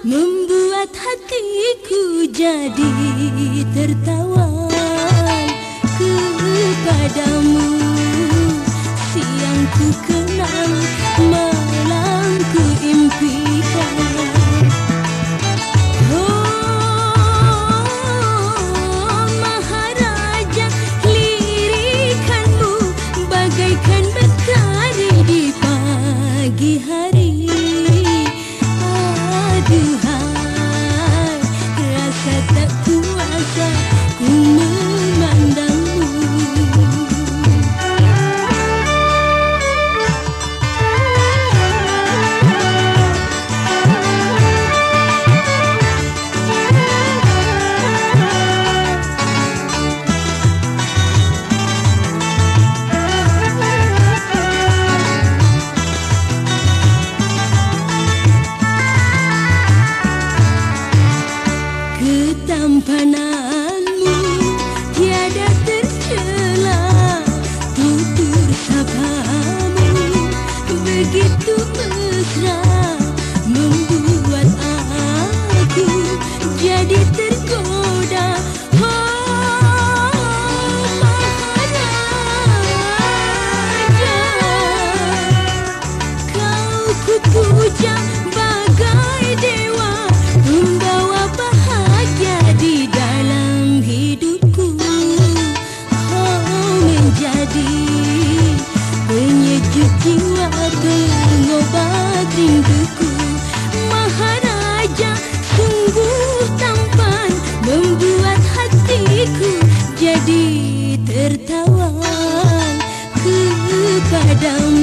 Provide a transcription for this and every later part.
membuat hatiku jadi tertawa kepadamu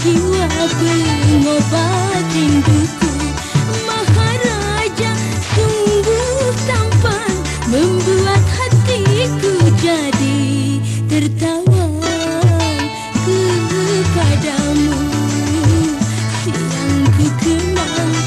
Jiwaku obatin tuku, Maharaja sungguh sampan membuat hatiku jadi tertawa kepadaMu. Terima ku kerana